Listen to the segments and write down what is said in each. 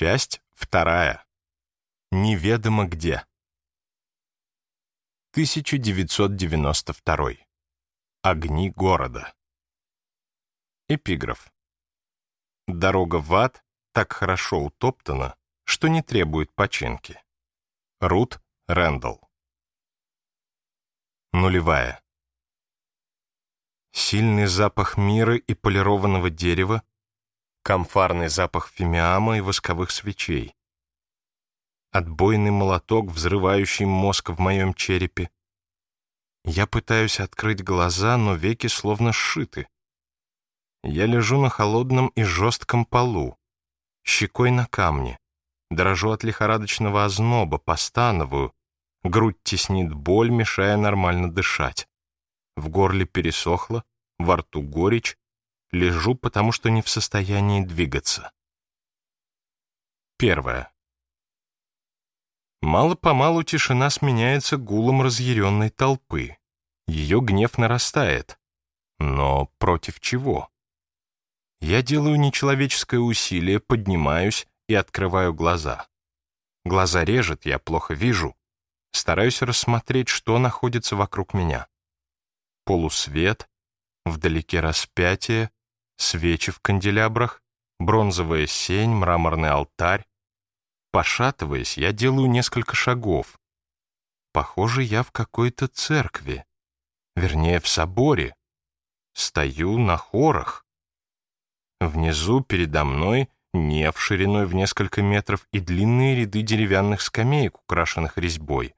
Часть вторая. Неведомо где. 1992. Огни города. Эпиграф. Дорога в ад так хорошо утоптана, что не требует починки. Рут Рэндалл. Нулевая. Сильный запах мира и полированного дерева, камфарный запах фимиама и восковых свечей, отбойный молоток, взрывающий мозг в моем черепе. Я пытаюсь открыть глаза, но веки словно сшиты. Я лежу на холодном и жестком полу, щекой на камне, дрожу от лихорадочного озноба, постановую, грудь теснит боль, мешая нормально дышать. В горле пересохло, во рту горечь, лежу, потому что не в состоянии двигаться. Первое. Мало-помалу тишина сменяется гулом разъяренной толпы. Ее гнев нарастает. Но против чего? Я делаю нечеловеческое усилие, поднимаюсь и открываю глаза. Глаза режет, я плохо вижу. Стараюсь рассмотреть, что находится вокруг меня. Полусвет, вдалеке распятие, свечи в канделябрах, бронзовая сень, мраморный алтарь, Пошатываясь, я делаю несколько шагов. Похоже, я в какой-то церкви. Вернее, в соборе. Стою на хорах. Внизу передо мной неф шириной в несколько метров и длинные ряды деревянных скамеек, украшенных резьбой.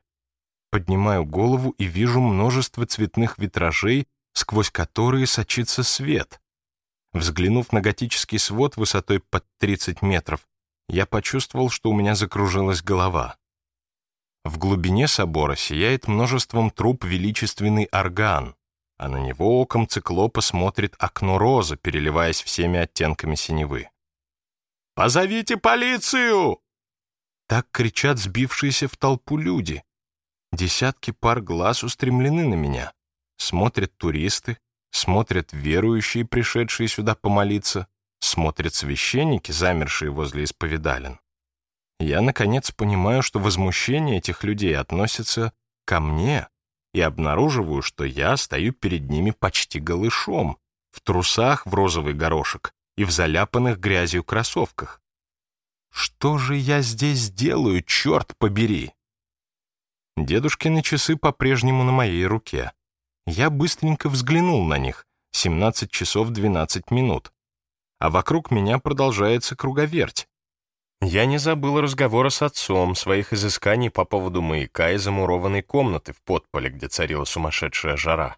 Поднимаю голову и вижу множество цветных витражей, сквозь которые сочится свет. Взглянув на готический свод высотой под 30 метров, я почувствовал, что у меня закружилась голова. В глубине собора сияет множеством труб величественный орган, а на него оком циклопа смотрит окно розы, переливаясь всеми оттенками синевы. «Позовите полицию!» Так кричат сбившиеся в толпу люди. Десятки пар глаз устремлены на меня. Смотрят туристы, смотрят верующие, пришедшие сюда помолиться, смотрят священники, замершие возле исповедален. Я, наконец, понимаю, что возмущение этих людей относится ко мне, и обнаруживаю, что я стою перед ними почти голышом, в трусах в розовый горошек и в заляпанных грязью кроссовках. Что же я здесь делаю, черт побери? Дедушкины часы по-прежнему на моей руке. Я быстренько взглянул на них. 17 часов 12 минут а вокруг меня продолжается круговерть. Я не забыл разговора с отцом, своих изысканий по поводу маяка и замурованной комнаты в подполе, где царила сумасшедшая жара.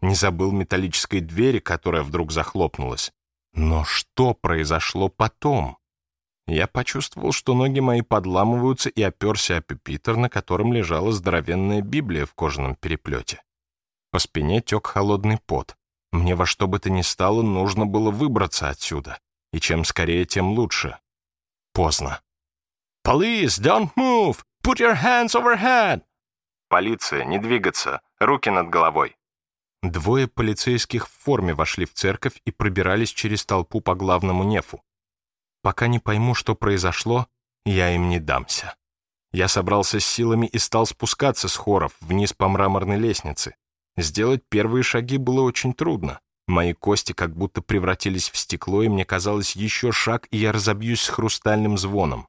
Не забыл металлической двери, которая вдруг захлопнулась. Но что произошло потом? Я почувствовал, что ноги мои подламываются и оперся о пюпитр, на котором лежала здоровенная Библия в кожаном переплете. По спине тек холодный пот. Мне во что бы то ни стало нужно было выбраться отсюда, и чем скорее, тем лучше. Поздно. «Police, don't move! Put your hands overhead!» «Полиция, не двигаться! Руки над головой!» Двое полицейских в форме вошли в церковь и пробирались через толпу по главному нефу. Пока не пойму, что произошло, я им не дамся. Я собрался с силами и стал спускаться с хоров вниз по мраморной лестнице. Сделать первые шаги было очень трудно. Мои кости как будто превратились в стекло, и мне казалось еще шаг, и я разобьюсь с хрустальным звоном.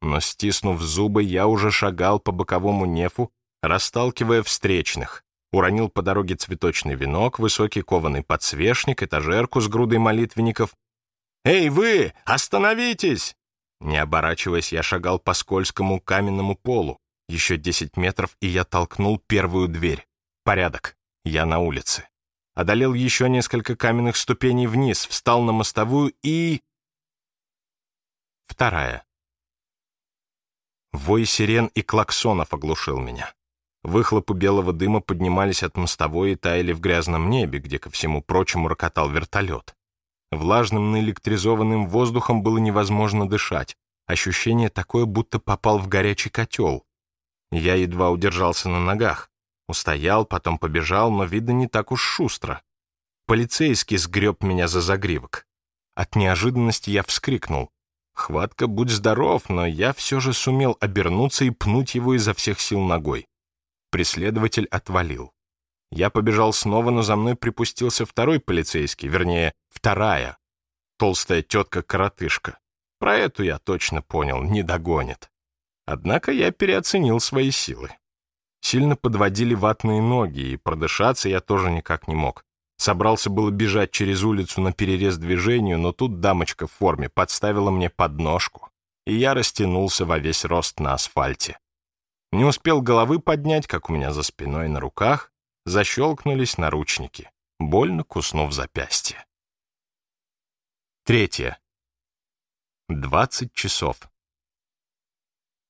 Но, стиснув зубы, я уже шагал по боковому нефу, расталкивая встречных. Уронил по дороге цветочный венок, высокий кованый подсвечник, этажерку с грудой молитвенников. «Эй, вы! Остановитесь!» Не оборачиваясь, я шагал по скользкому каменному полу. Еще десять метров, и я толкнул первую дверь. Порядок. Я на улице. Одолел еще несколько каменных ступеней вниз, встал на мостовую и... Вторая. Вой сирен и клаксонов оглушил меня. Выхлопы белого дыма поднимались от мостовой и таяли в грязном небе, где, ко всему прочему, рокотал вертолет. Влажным наэлектризованным воздухом было невозможно дышать. Ощущение такое, будто попал в горячий котел. Я едва удержался на ногах. Устоял, потом побежал, но, видно, не так уж шустро. Полицейский сгреб меня за загривок. От неожиданности я вскрикнул. Хватка, будь здоров, но я все же сумел обернуться и пнуть его изо всех сил ногой. Преследователь отвалил. Я побежал снова, но за мной припустился второй полицейский, вернее, вторая. Толстая тетка-коротышка. Про эту я точно понял, не догонит. Однако я переоценил свои силы. Сильно подводили ватные ноги, и продышаться я тоже никак не мог. Собрался было бежать через улицу на перерез движению, но тут дамочка в форме подставила мне подножку, и я растянулся во весь рост на асфальте. Не успел головы поднять, как у меня за спиной на руках защелкнулись наручники, больно куснув запястье. Третье. Двадцать часов.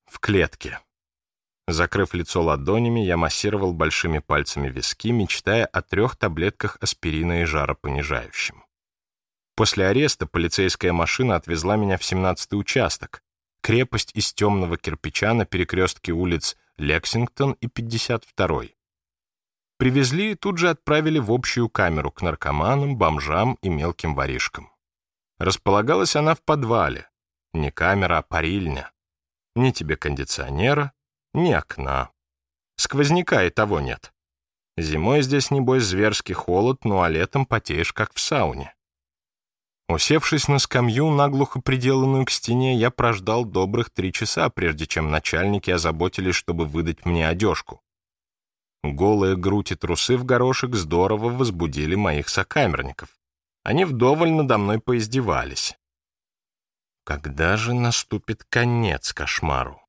В клетке. Закрыв лицо ладонями, я массировал большими пальцами виски, мечтая о трех таблетках аспирина и жаропонижающем. После ареста полицейская машина отвезла меня в 17-й участок, крепость из темного кирпича на перекрестке улиц Лексингтон и 52-й. Привезли и тут же отправили в общую камеру к наркоманам, бомжам и мелким воришкам. Располагалась она в подвале. Не камера, а парильня. Ни тебе кондиционера, ни окна. Сквозняка и того нет. Зимой здесь, небось, зверский холод, ну а летом потеешь, как в сауне. Усевшись на скамью, наглухо приделанную к стене, я прождал добрых три часа, прежде чем начальники озаботились, чтобы выдать мне одежку. Голые грудь и трусы в горошек здорово возбудили моих сокамерников. Они вдоволь надо мной поиздевались. Когда же наступит конец кошмару?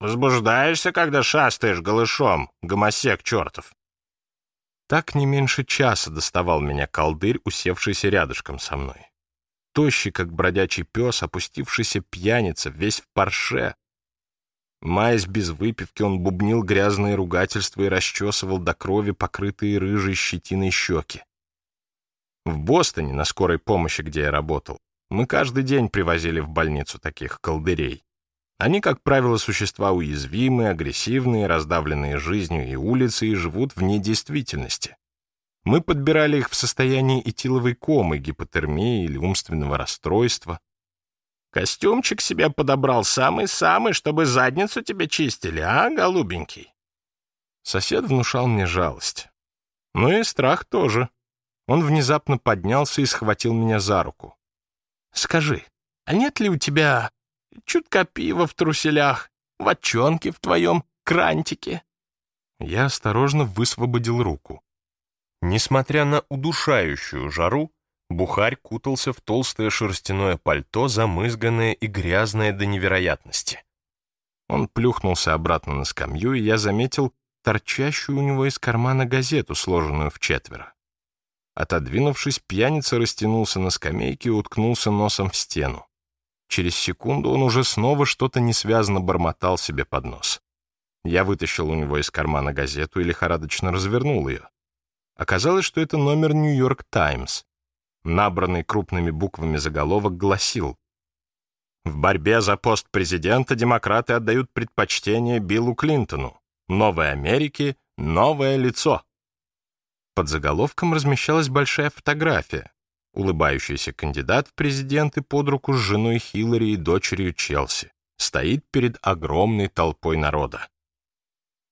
Возбуждаешься, когда шастаешь голышом, гомосек чертов?» Так не меньше часа доставал меня колдырь, усевшийся рядышком со мной. Тощий, как бродячий пес, опустившийся пьяница, весь в парше. Маясь без выпивки, он бубнил грязные ругательства и расчесывал до крови покрытые рыжей щетиной щеки. В Бостоне, на скорой помощи, где я работал, мы каждый день привозили в больницу таких колдырей. Они, как правило, существа уязвимые, агрессивные, раздавленные жизнью и улицей и живут вне действительности. Мы подбирали их в состоянии этиловой комы, гипотермии или умственного расстройства. Костюмчик себе подобрал самый-самый, чтобы задницу тебе чистили, а, голубенький? Сосед внушал мне жалость. Ну и страх тоже. Он внезапно поднялся и схватил меня за руку. «Скажи, а нет ли у тебя чутка пива в труселях, вочонки в твоем крантике». Я осторожно высвободил руку. Несмотря на удушающую жару, Бухарь кутался в толстое шерстяное пальто, замызганное и грязное до невероятности. Он плюхнулся обратно на скамью, и я заметил торчащую у него из кармана газету, сложенную в четверо. Отодвинувшись, пьяница растянулся на скамейке и уткнулся носом в стену. Через секунду он уже снова что-то несвязно бормотал себе под нос. Я вытащил у него из кармана газету и лихорадочно развернул ее. Оказалось, что это номер «Нью-Йорк Таймс». Набранный крупными буквами заголовок гласил «В борьбе за пост президента демократы отдают предпочтение Биллу Клинтону. Новой Америке — новое лицо». Под заголовком размещалась большая фотография улыбающийся кандидат в президенты под руку с женой Хиллари и дочерью Челси, стоит перед огромной толпой народа.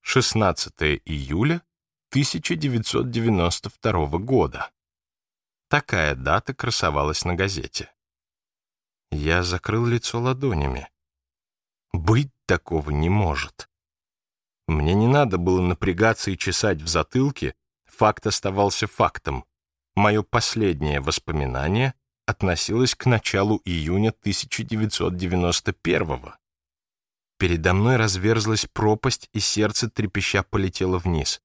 16 июля 1992 года. Такая дата красовалась на газете. Я закрыл лицо ладонями. Быть такого не может. Мне не надо было напрягаться и чесать в затылке, факт оставался фактом. Мое последнее воспоминание относилось к началу июня 1991 -го. Передо мной разверзлась пропасть, и сердце трепеща полетело вниз.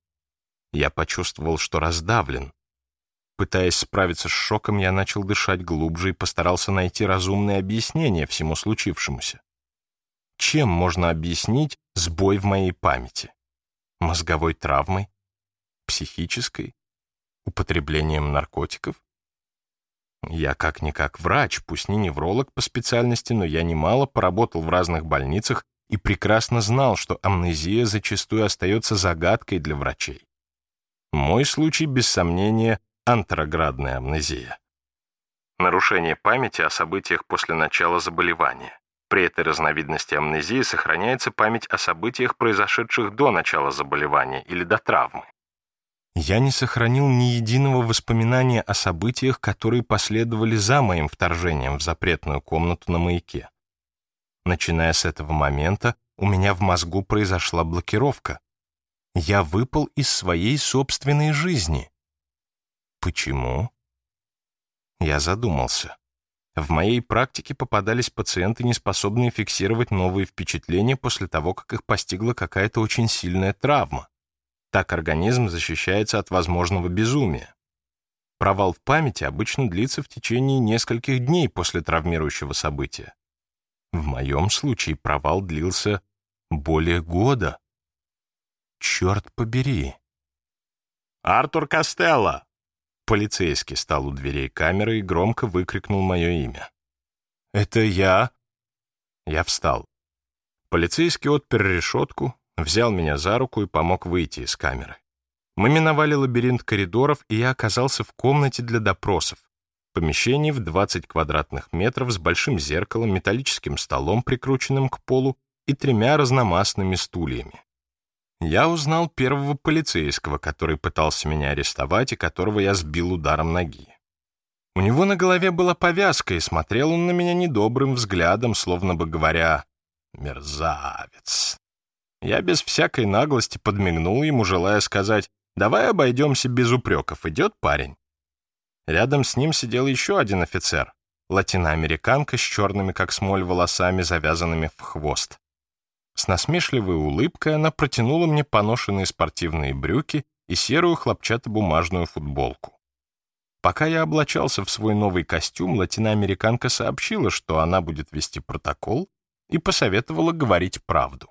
Я почувствовал, что раздавлен. Пытаясь справиться с шоком, я начал дышать глубже и постарался найти разумное объяснение всему случившемуся. Чем можно объяснить сбой в моей памяти? Мозговой травмой? Психической? Употреблением наркотиков? Я как-никак врач, пусть не невролог по специальности, но я немало поработал в разных больницах и прекрасно знал, что амнезия зачастую остается загадкой для врачей. Мой случай, без сомнения, антроградная амнезия. Нарушение памяти о событиях после начала заболевания. При этой разновидности амнезии сохраняется память о событиях, произошедших до начала заболевания или до травмы. Я не сохранил ни единого воспоминания о событиях, которые последовали за моим вторжением в запретную комнату на маяке. Начиная с этого момента, у меня в мозгу произошла блокировка. Я выпал из своей собственной жизни. Почему? Я задумался. В моей практике попадались пациенты, не способные фиксировать новые впечатления после того, как их постигла какая-то очень сильная травма. Так организм защищается от возможного безумия. Провал в памяти обычно длится в течение нескольких дней после травмирующего события. В моем случае провал длился более года. Черт побери. «Артур Костелло!» Полицейский стал у дверей камеры и громко выкрикнул мое имя. «Это я?» Я встал. Полицейский отпер решетку, взял меня за руку и помог выйти из камеры. Мы миновали лабиринт коридоров, и я оказался в комнате для допросов. Помещении в 20 квадратных метров с большим зеркалом, металлическим столом, прикрученным к полу, и тремя разномастными стульями. Я узнал первого полицейского, который пытался меня арестовать и которого я сбил ударом ноги. У него на голове была повязка, и смотрел он на меня недобрым взглядом, словно бы говоря «мерзавец». Я без всякой наглости подмигнул ему, желая сказать «давай обойдемся без упреков, идет парень». Рядом с ним сидел еще один офицер, латиноамериканка с черными, как смоль, волосами, завязанными в хвост. С насмешливой улыбкой она протянула мне поношенные спортивные брюки и серую хлопчатобумажную футболку. Пока я облачался в свой новый костюм, латиноамериканка сообщила, что она будет вести протокол и посоветовала говорить правду.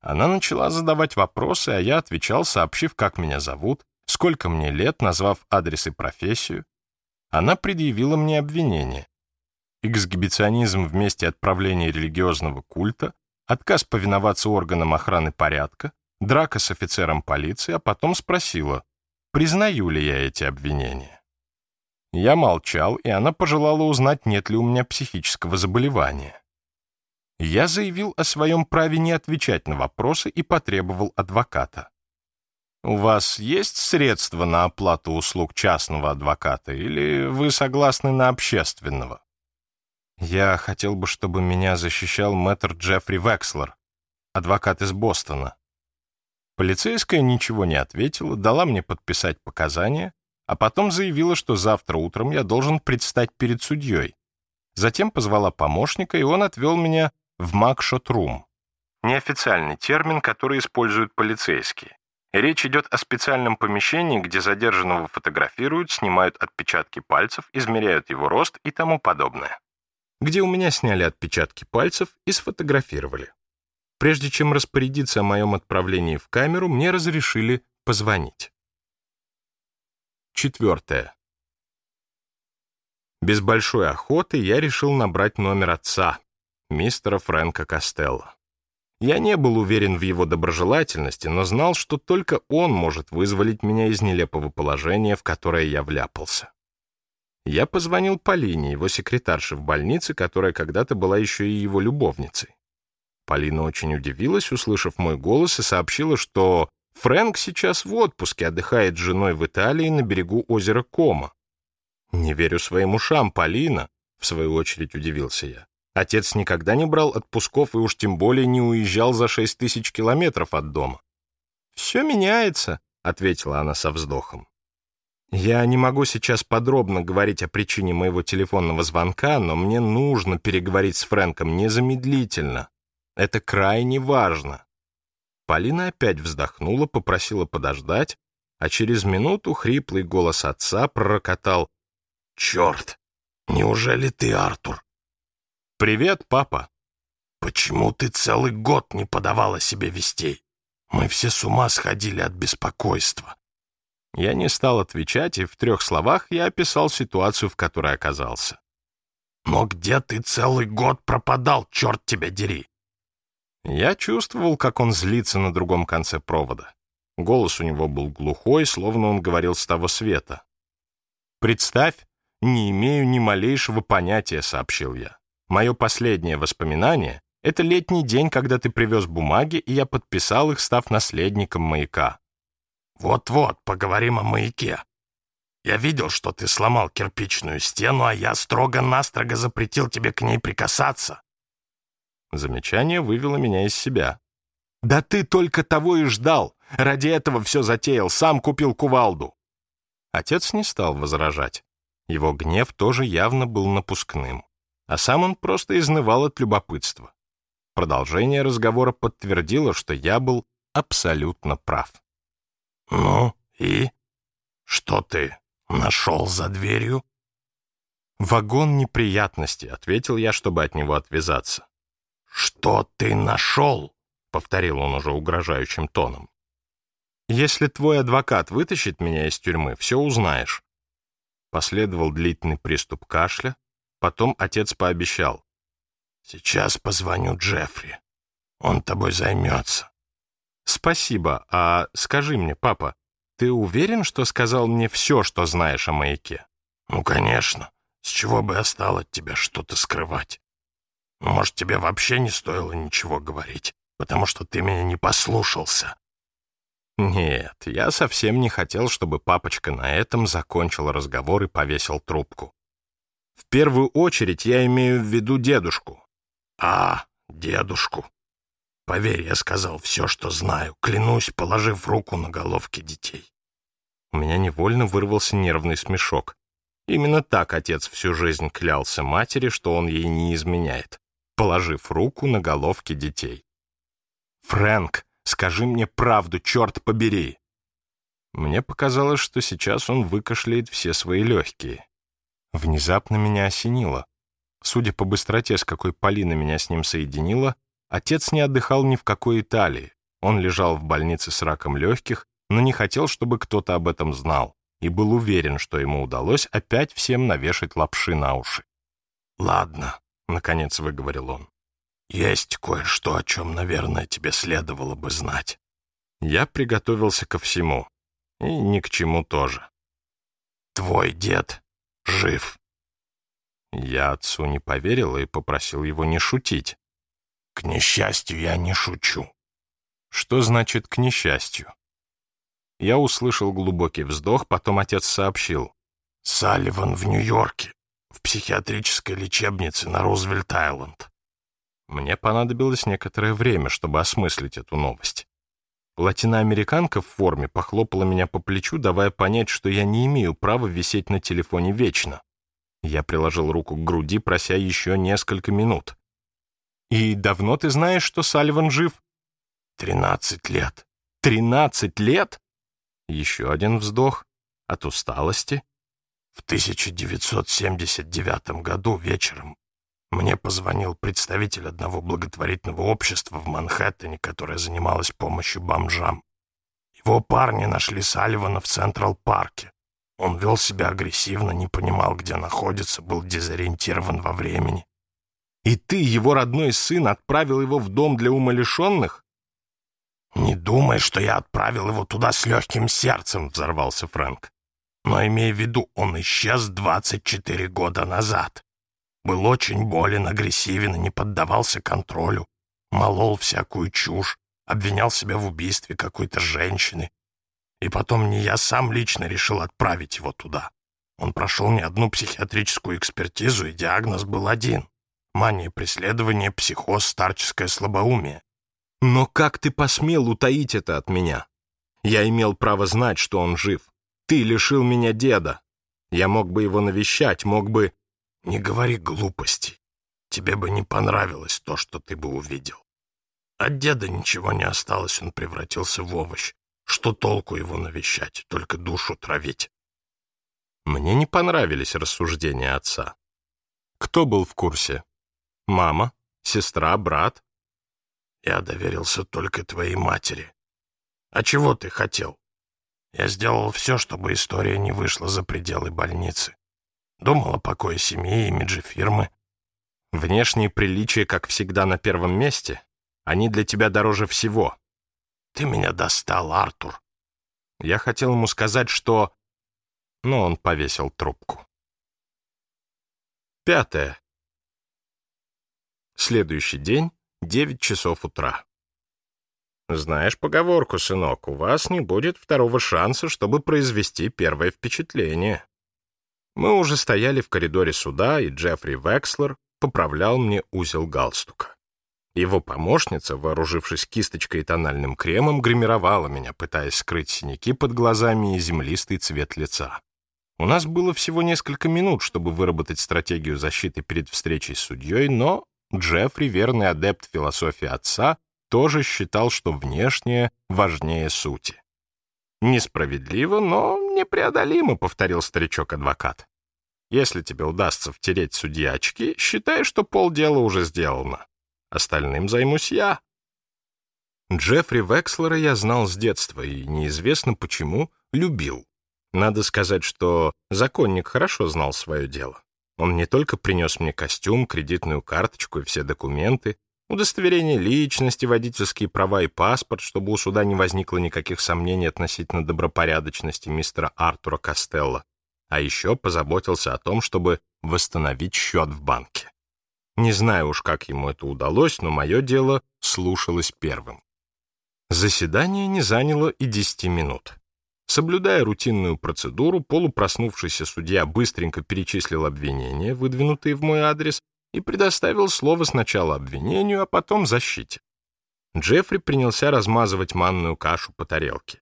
Она начала задавать вопросы, а я отвечал, сообщив, как меня зовут, сколько мне лет, назвав адрес и профессию. Она предъявила мне обвинение. Эксгибиционизм в месте отправления религиозного культа, отказ повиноваться органам охраны порядка, драка с офицером полиции, а потом спросила, признаю ли я эти обвинения. Я молчал, и она пожелала узнать, нет ли у меня психического заболевания. Я заявил о своем праве не отвечать на вопросы и потребовал адвоката. «У вас есть средства на оплату услуг частного адвоката, или вы согласны на общественного?» «Я хотел бы, чтобы меня защищал мэтр Джеффри Векслер, адвокат из Бостона». Полицейская ничего не ответила, дала мне подписать показания, а потом заявила, что завтра утром я должен предстать перед судьей. Затем позвала помощника, и он отвел меня в макшот-рум. Неофициальный термин, который используют полицейские. Речь идет о специальном помещении, где задержанного фотографируют, снимают отпечатки пальцев, измеряют его рост и тому подобное. Где у меня сняли отпечатки пальцев и сфотографировали. Прежде чем распорядиться о моем отправлении в камеру, мне разрешили позвонить. Четвертое. Без большой охоты я решил набрать номер отца, мистера Фрэнка Костелло. Я не был уверен в его доброжелательности, но знал, что только он может вызволить меня из нелепого положения, в которое я вляпался. Я позвонил Полине, его секретарше в больнице, которая когда-то была еще и его любовницей. Полина очень удивилась, услышав мой голос, и сообщила, что Фрэнк сейчас в отпуске, отдыхает с женой в Италии на берегу озера Кома. «Не верю своим ушам, Полина», — в свою очередь удивился я. Отец никогда не брал отпусков и уж тем более не уезжал за шесть тысяч километров от дома. «Все меняется», — ответила она со вздохом. «Я не могу сейчас подробно говорить о причине моего телефонного звонка, но мне нужно переговорить с Фрэнком незамедлительно. Это крайне важно». Полина опять вздохнула, попросила подождать, а через минуту хриплый голос отца пророкотал «Черт! Неужели ты, Артур?» «Привет, папа». «Почему ты целый год не подавала себе вестей? Мы все с ума сходили от беспокойства». Я не стал отвечать, и в трех словах я описал ситуацию, в которой оказался. «Но где ты целый год пропадал, черт тебя дери?» Я чувствовал, как он злится на другом конце провода. Голос у него был глухой, словно он говорил с того света. «Представь, «Не имею ни малейшего понятия», — сообщил я. «Мое последнее воспоминание — это летний день, когда ты привез бумаги, и я подписал их, став наследником маяка». «Вот-вот, поговорим о маяке. Я видел, что ты сломал кирпичную стену, а я строго-настрого запретил тебе к ней прикасаться». Замечание вывело меня из себя. «Да ты только того и ждал! Ради этого все затеял, сам купил кувалду!» Отец не стал возражать. Его гнев тоже явно был напускным, а сам он просто изнывал от любопытства. Продолжение разговора подтвердило, что я был абсолютно прав. «Ну и? Что ты нашел за дверью?» «Вагон неприятностей», — ответил я, чтобы от него отвязаться. «Что ты нашел?» — повторил он уже угрожающим тоном. «Если твой адвокат вытащит меня из тюрьмы, все узнаешь». Последовал длительный приступ кашля, потом отец пообещал. «Сейчас позвоню Джеффри. Он тобой займется». «Спасибо. А скажи мне, папа, ты уверен, что сказал мне все, что знаешь о маяке?» «Ну, конечно. С чего бы я стал от тебя что-то скрывать? Может, тебе вообще не стоило ничего говорить, потому что ты меня не послушался?» Нет, я совсем не хотел, чтобы папочка на этом закончил разговор и повесил трубку. В первую очередь я имею в виду дедушку. А, дедушку. Поверь, я сказал все, что знаю, клянусь, положив руку на головки детей. У меня невольно вырвался нервный смешок. Именно так отец всю жизнь клялся матери, что он ей не изменяет, положив руку на головки детей. «Фрэнк, Скажи мне правду, черт побери!» Мне показалось, что сейчас он выкашляет все свои легкие. Внезапно меня осенило. Судя по быстроте, с какой Полина меня с ним соединила, отец не отдыхал ни в какой Италии. Он лежал в больнице с раком легких, но не хотел, чтобы кто-то об этом знал, и был уверен, что ему удалось опять всем навешать лапши на уши. «Ладно», — наконец выговорил он. Есть кое-что, о чем, наверное, тебе следовало бы знать. Я приготовился ко всему. И ни к чему тоже. Твой дед жив. Я отцу не поверил и попросил его не шутить. К несчастью, я не шучу. Что значит «к несчастью»? Я услышал глубокий вздох, потом отец сообщил. Салливан в Нью-Йорке, в психиатрической лечебнице на Рузвельт-Айленд. Мне понадобилось некоторое время, чтобы осмыслить эту новость. Латиноамериканка в форме похлопала меня по плечу, давая понять, что я не имею права висеть на телефоне вечно. Я приложил руку к груди, прося еще несколько минут. «И давно ты знаешь, что Салливан жив?» «Тринадцать лет». «Тринадцать лет?» Еще один вздох. От усталости. В 1979 году вечером мне позвонил представитель одного благотворительного общества в Манхэттене, которое занималось помощью бомжам. Его парни нашли Салливана в Централ-парке. Он вел себя агрессивно, не понимал, где находится, был дезориентирован во времени. «И ты, его родной сын, отправил его в дом для умалишенных?» «Не думай, что я отправил его туда с легким сердцем», — взорвался Фрэнк. «Но имей в виду, он исчез 24 года назад. Был очень болен, агрессивен и не поддавался контролю. Молол всякую чушь, обвинял себя в убийстве какой-то женщины. И потом не я сам лично решил отправить его туда. Он прошел не одну психиатрическую экспертизу, и диагноз был один. Мания преследования, психоз, старческое слабоумие. Но как ты посмел утаить это от меня? Я имел право знать, что он жив. Ты лишил меня деда. Я мог бы его навещать, мог бы... Не говори глупостей. Тебе бы не понравилось то, что ты бы увидел. От деда ничего не осталось, он превратился в овощ. Что толку его навещать, только душу травить? Мне не понравились рассуждения отца. Кто был в курсе? Мама? Сестра? Брат? Я доверился только твоей матери. А чего ты хотел? Я сделал все, чтобы история не вышла за пределы больницы. Думал о покое семьи, имидже фирмы. Внешние приличия, как всегда, на первом месте. Они для тебя дороже всего. Ты меня достал, Артур. Я хотел ему сказать, что... Но он повесил трубку. Пятое. Следующий день, 9 часов утра. Знаешь поговорку, сынок, у вас не будет второго шанса, чтобы произвести первое впечатление. Мы уже стояли в коридоре суда, и Джеффри Векслер поправлял мне узел галстука. Его помощница, вооружившись кисточкой и тональным кремом, гримировала меня, пытаясь скрыть синяки под глазами и землистый цвет лица. У нас было всего несколько минут, чтобы выработать стратегию защиты перед встречей с судьей, но Джеффри, верный адепт философии отца, тоже считал, что внешнее важнее сути. «Несправедливо, но непреодолимо», — повторил старичок-адвокат. «Если тебе удастся втереть судья очки, считай, что полдела уже сделано. Остальным займусь я». Джеффри Векслера я знал с детства и, неизвестно почему, любил. Надо сказать, что законник хорошо знал свое дело. Он не только принес мне костюм, кредитную карточку и все документы, удостоверение личности, водительские права и паспорт, чтобы у суда не возникло никаких сомнений относительно добропорядочности мистера Артура Костелло, а еще позаботился о том, чтобы восстановить счет в банке. Не знаю уж, как ему это удалось, но мое дело слушалось первым. Заседание не заняло и десяти минут. Соблюдая рутинную процедуру, полупроснувшийся судья быстренько перечислил обвинения, выдвинутые в мой адрес, и предоставил слово сначала обвинению, а потом защите. Джеффри принялся размазывать манную кашу по тарелке.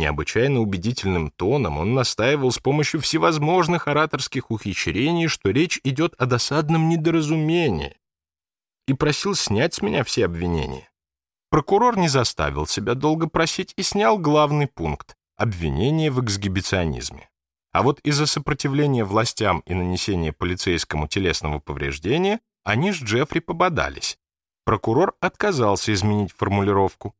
Необычайно убедительным тоном он настаивал с помощью всевозможных ораторских ухищрений, что речь идет о досадном недоразумении, и просил снять с меня все обвинения. Прокурор не заставил себя долго просить и снял главный пункт — обвинение в эксгибиционизме. А вот из-за сопротивления властям и нанесения полицейскому телесного повреждения они с Джеффри пободались. Прокурор отказался изменить формулировку.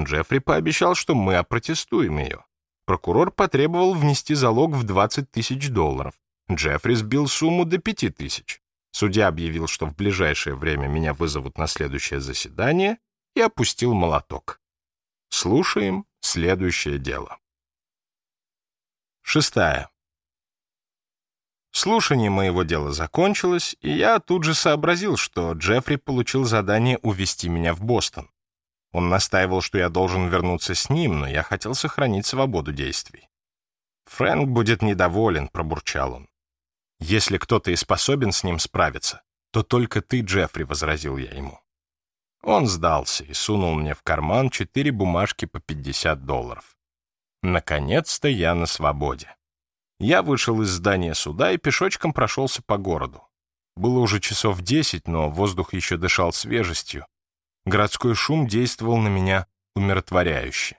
Джеффри пообещал, что мы опротестуем ее. Прокурор потребовал внести залог в 20 тысяч долларов. Джеффри сбил сумму до 5 тысяч. Судья объявил, что в ближайшее время меня вызовут на следующее заседание и опустил молоток. Слушаем следующее дело. Шестая. Слушание моего дела закончилось, и я тут же сообразил, что Джеффри получил задание увезти меня в Бостон. Он настаивал, что я должен вернуться с ним, но я хотел сохранить свободу действий. «Фрэнк будет недоволен», — пробурчал он. «Если кто-то и способен с ним справиться, то только ты, Джеффри», — возразил я ему. Он сдался и сунул мне в карман четыре бумажки по 50 долларов. Наконец-то я на свободе. Я вышел из здания суда и пешочком прошелся по городу. Было уже часов десять, но воздух еще дышал свежестью, Городской шум действовал на меня умиротворяюще.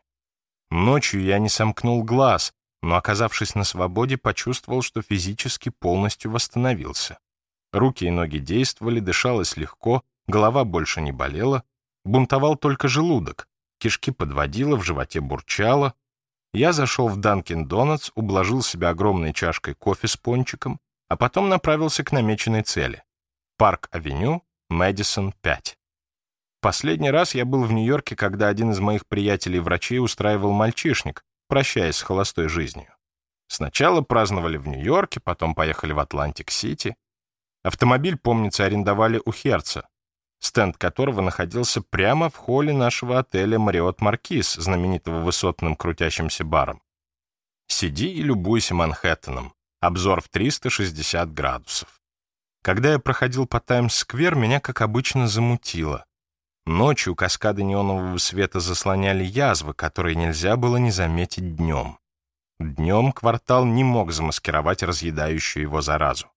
Ночью я не сомкнул глаз, но, оказавшись на свободе, почувствовал, что физически полностью восстановился. Руки и ноги действовали, дышалось легко, голова больше не болела, бунтовал только желудок, кишки подводило, в животе бурчало. Я зашел в Данкин Донатс, ублажил себя огромной чашкой кофе с пончиком, а потом направился к намеченной цели. Парк-авеню, Мэдисон, 5. Последний раз я был в Нью-Йорке, когда один из моих приятелей-врачей устраивал мальчишник, прощаясь с холостой жизнью. Сначала праздновали в Нью-Йорке, потом поехали в Атлантик-Сити. Автомобиль, помнится, арендовали у Херца, стенд которого находился прямо в холле нашего отеля «Мариот Маркиз», знаменитого высотным крутящимся баром. Сиди и любуйся Манхэттеном. Обзор в 360 градусов. Когда я проходил по Таймс-сквер, меня, как обычно, замутило. Ночью каскады неонового света заслоняли язвы, которые нельзя было не заметить днем. Днем квартал не мог замаскировать разъедающую его заразу.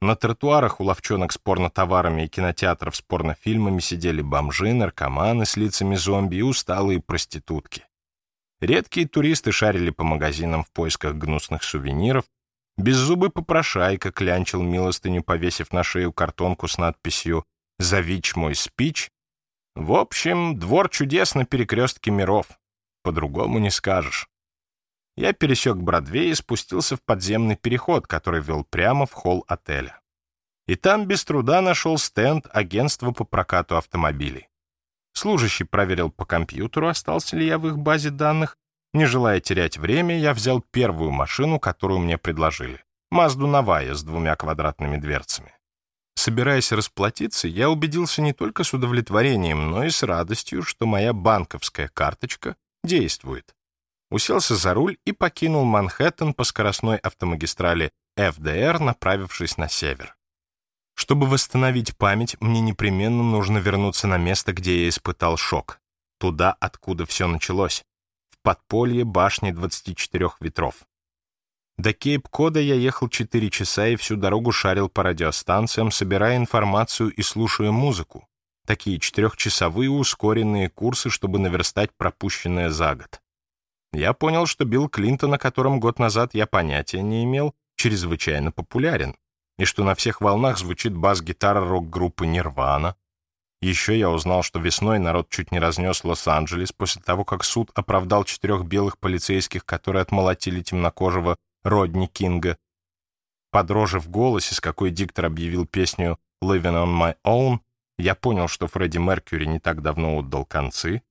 На тротуарах у ловчонок с порнотоварами и кинотеатров с порнофильмами сидели бомжи, наркоманы с лицами зомби и усталые проститутки. Редкие туристы шарили по магазинам в поисках гнусных сувениров. Беззубый попрошайка клянчил милостыню, повесив на шею картонку с надписью «Завич мой спич» В общем, двор чудес на перекрестке миров. По-другому не скажешь. Я пересек Бродвей и спустился в подземный переход, который вел прямо в холл отеля. И там без труда нашел стенд агентства по прокату автомобилей. Служащий проверил по компьютеру, остался ли я в их базе данных. Не желая терять время, я взял первую машину, которую мне предложили. Мазду Навая с двумя квадратными дверцами. Собираясь расплатиться, я убедился не только с удовлетворением, но и с радостью, что моя банковская карточка действует. Уселся за руль и покинул Манхэттен по скоростной автомагистрали ФДР, направившись на север. Чтобы восстановить память, мне непременно нужно вернуться на место, где я испытал шок. Туда, откуда все началось. В подполье башни 24 ветров. До Кейп-Кода я ехал 4 часа и всю дорогу шарил по радиостанциям, собирая информацию и слушая музыку. Такие четырехчасовые ускоренные курсы, чтобы наверстать пропущенное за год. Я понял, что Билл Клинтон, о котором год назад я понятия не имел, чрезвычайно популярен, и что на всех волнах звучит бас-гитара рок-группы «Нирвана». Еще я узнал, что весной народ чуть не разнес Лос-Анджелес после того, как суд оправдал четырех белых полицейских, которые отмолотили темнокожего Родни Кинга. По дрожи в голосе, с какой диктор объявил песню «Living on my own», я понял, что Фредди Меркьюри не так давно отдал концы.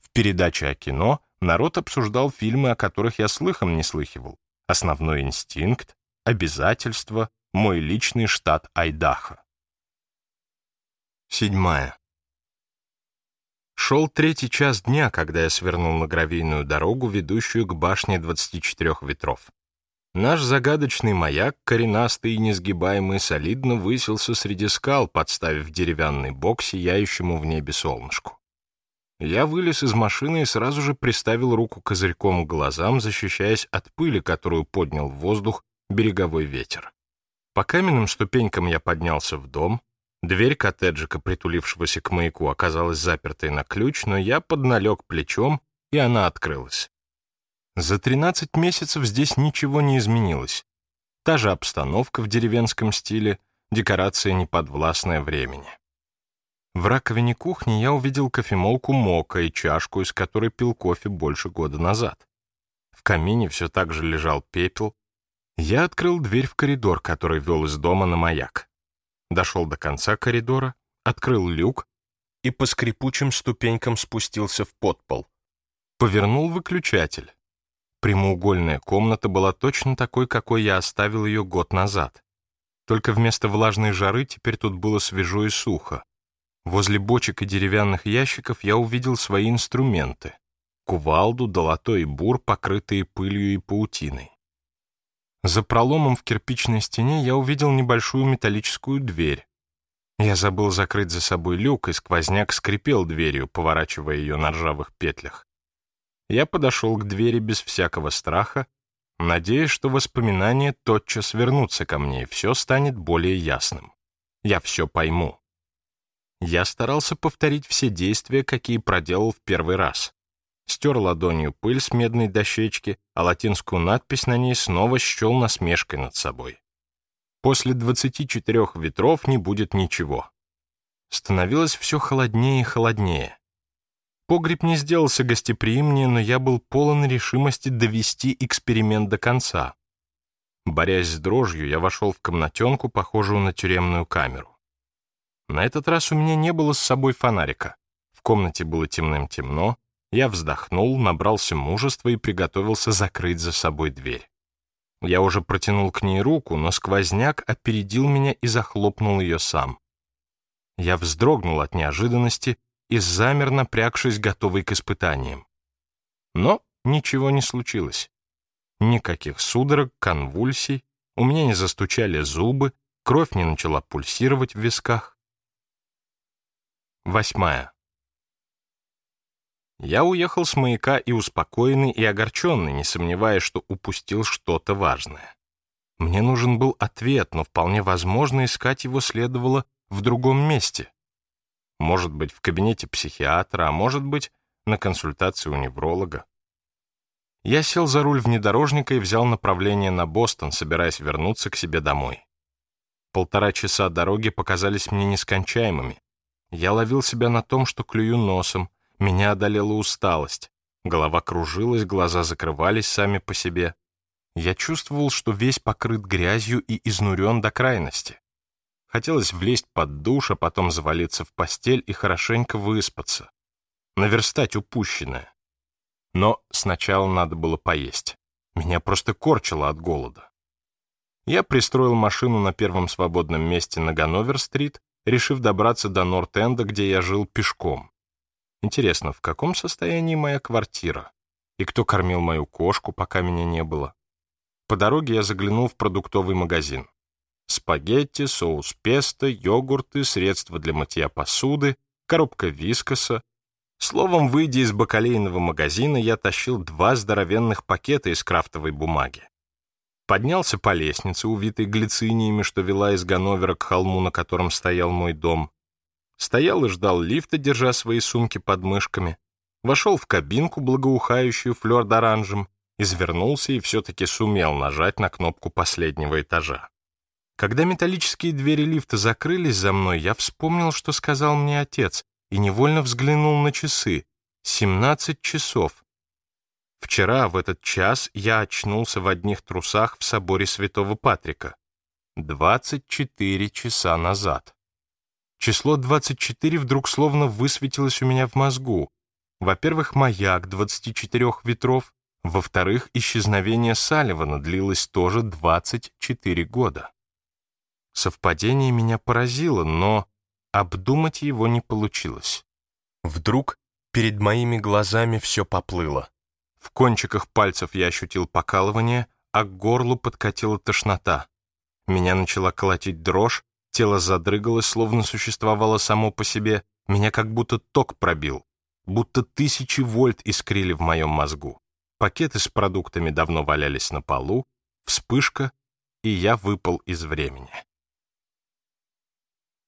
В передаче о кино народ обсуждал фильмы, о которых я слыхом не слыхивал. «Основной инстинкт», «Обязательства», «Мой личный штат Айдахо». Седьмая. Шел третий час дня, когда я свернул на гравийную дорогу, ведущую к башне 24 ветров. Наш загадочный маяк, коренастый и несгибаемый, солидно высился среди скал, подставив деревянный бок сияющему в небе солнышку. Я вылез из машины и сразу же приставил руку козырьком к глазам, защищаясь от пыли, которую поднял в воздух береговой ветер. По каменным ступенькам я поднялся в дом. Дверь коттеджика, притулившегося к маяку, оказалась запертой на ключ, но я подналег плечом, и она открылась. За 13 месяцев здесь ничего не изменилось. Та же обстановка в деревенском стиле, декорация неподвластная времени. В раковине кухни я увидел кофемолку Мока и чашку, из которой пил кофе больше года назад. В камине все так же лежал пепел. Я открыл дверь в коридор, который вел из дома на маяк. Дошел до конца коридора, открыл люк и по скрипучим ступенькам спустился в подпол. Повернул выключатель. Прямоугольная комната была точно такой, какой я оставил ее год назад. Только вместо влажной жары теперь тут было свежо и сухо. Возле бочек и деревянных ящиков я увидел свои инструменты. Кувалду, долото и бур, покрытые пылью и паутиной. За проломом в кирпичной стене я увидел небольшую металлическую дверь. Я забыл закрыть за собой люк, и сквозняк скрипел дверью, поворачивая ее на ржавых петлях. Я подошел к двери без всякого страха, надеясь, что воспоминания тотчас вернутся ко мне, и все станет более ясным. Я все пойму. Я старался повторить все действия, какие проделал в первый раз. Стер ладонью пыль с медной дощечки, а латинскую надпись на ней снова счел насмешкой над собой. После 24 ветров не будет ничего. Становилось все холоднее и холоднее. Погреб не сделался гостеприимнее, но я был полон решимости довести эксперимент до конца. Борясь с дрожью, я вошел в комнатенку, похожую на тюремную камеру. На этот раз у меня не было с собой фонарика. В комнате было темным-темно, я вздохнул, набрался мужества и приготовился закрыть за собой дверь. Я уже протянул к ней руку, но сквозняк опередил меня и захлопнул ее сам. Я вздрогнул от неожиданности и замер, напрягшись, готовый к испытаниям. Но ничего не случилось. Никаких судорог, конвульсий, у меня не застучали зубы, кровь не начала пульсировать в висках. Восьмая. Я уехал с маяка и успокоенный, и огорченный, не сомневаясь, что упустил что-то важное. Мне нужен был ответ, но вполне возможно искать его следовало в другом месте. Может быть, в кабинете психиатра, а может быть, на консультации у невролога. Я сел за руль внедорожника и взял направление на Бостон, собираясь вернуться к себе домой. Полтора часа дороги показались мне нескончаемыми. Я ловил себя на том, что клюю носом, меня одолела усталость. Голова кружилась, глаза закрывались сами по себе. Я чувствовал, что весь покрыт грязью и изнурен до крайности. Хотелось влезть под душ, а потом завалиться в постель и хорошенько выспаться. Наверстать упущенное. Но сначала надо было поесть. Меня просто корчило от голода. Я пристроил машину на первом свободном месте на Ганновер-стрит, решив добраться до Норт-Энда, где я жил пешком. Интересно, в каком состоянии моя квартира? И кто кормил мою кошку, пока меня не было? По дороге я заглянул в продуктовый магазин. Спагетти, соус песто, йогурты, средства для мытья посуды, коробка вискоса. Словом, выйдя из бакалейного магазина, я тащил два здоровенных пакета из крафтовой бумаги. Поднялся по лестнице, увитой глициниями, что вела из Ганновера к холму, на котором стоял мой дом. Стоял и ждал лифта, держа свои сумки под мышками. Вошел в кабинку, благоухающую флёр-д'оранжем, извернулся и все-таки сумел нажать на кнопку последнего этажа. Когда металлические двери лифта закрылись за мной, я вспомнил, что сказал мне отец, и невольно взглянул на часы. Семнадцать часов. Вчера в этот час я очнулся в одних трусах в соборе Святого Патрика. Двадцать четыре часа назад. Число 24 вдруг словно высветилось у меня в мозгу. Во-первых, маяк 24 ветров, во-вторых, исчезновение Салливана длилось тоже 24 года. Совпадение меня поразило, но обдумать его не получилось. Вдруг перед моими глазами все поплыло. В кончиках пальцев я ощутил покалывание, а к горлу подкатила тошнота. Меня начала колотить дрожь, тело задрыгалось, словно существовало само по себе, меня как будто ток пробил, будто тысячи вольт искрили в моем мозгу. Пакеты с продуктами давно валялись на полу, вспышка, и я выпал из времени.